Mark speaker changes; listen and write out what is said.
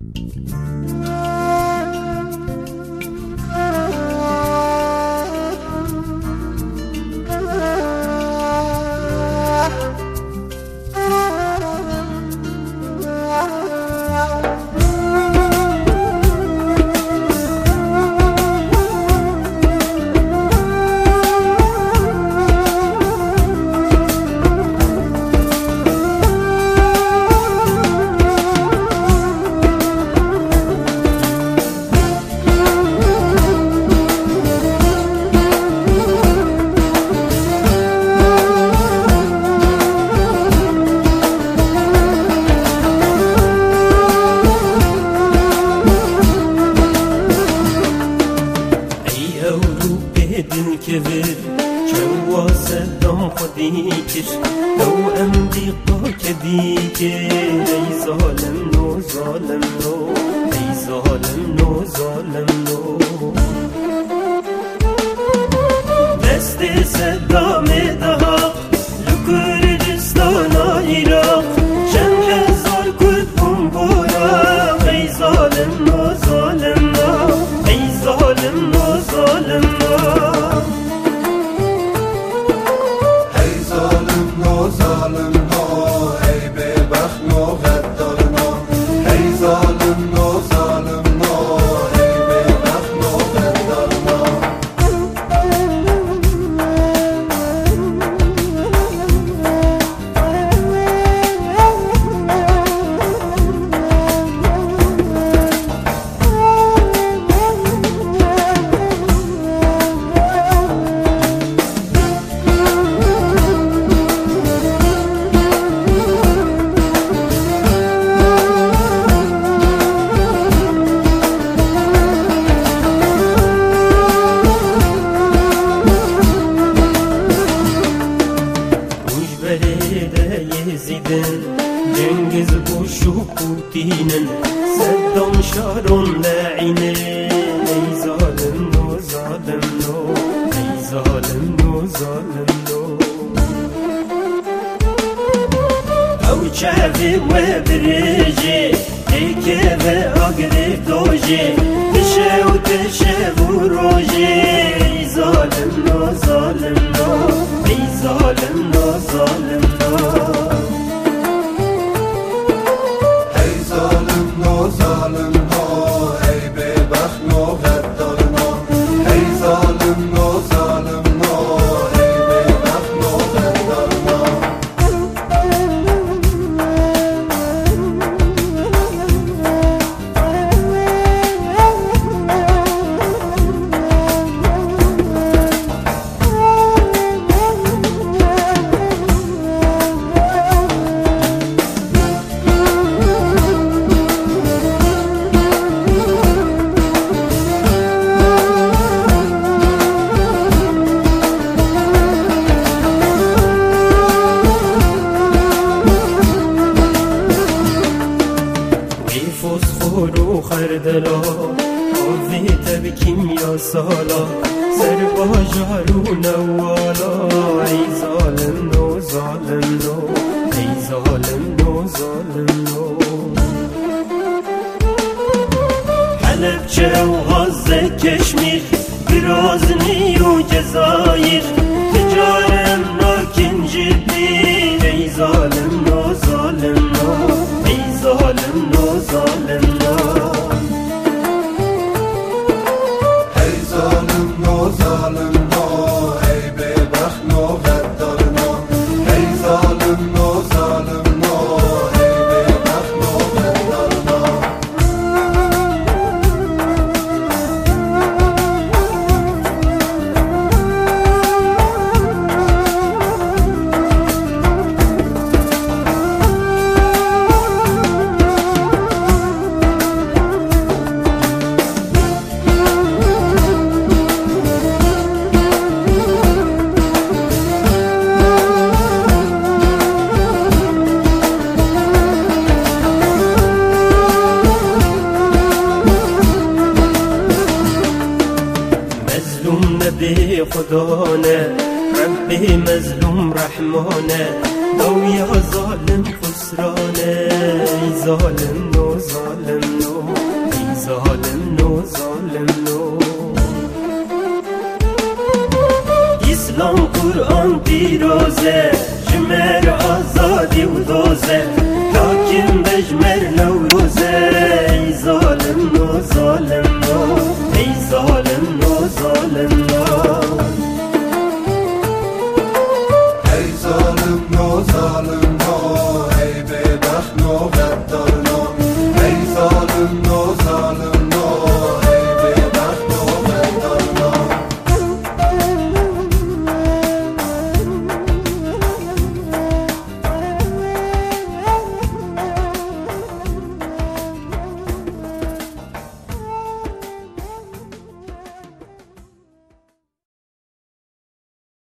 Speaker 1: Música Seddam خودی کش. دو ام دیقا که ای ظالم نو ظالم نو. ای ظالم نو ظالم نو. دست صدام جنگز بوشوكوتينا سدهم شهرهم لاعنا اي ظالم نو ظالم نو اي ظالم نو ظالم نو او چاوی و برجی دیکه و اگر دوجی تشه و تشه و روجی ای ظالم نو ظالم نو ای ظالم نو ظالم Alın فسفر و خردلا. آویت به کیمیا سالا. سر باجار و نوالا. ای ظالم نو ظالم نو ای ظالم نو ظالم نو حلب چه و غاز کشمیر برازنی و جزایر ربي خذونا ربي مظلوم رحمونا. لو يا ظالم خسرانا ظالمنا ظالمنا ظالم نو إسلام قرآن پیروزه جمر آزادی و دوزه حاکم بجمر نوروزه ظالم نو ظالم
Speaker 2: love.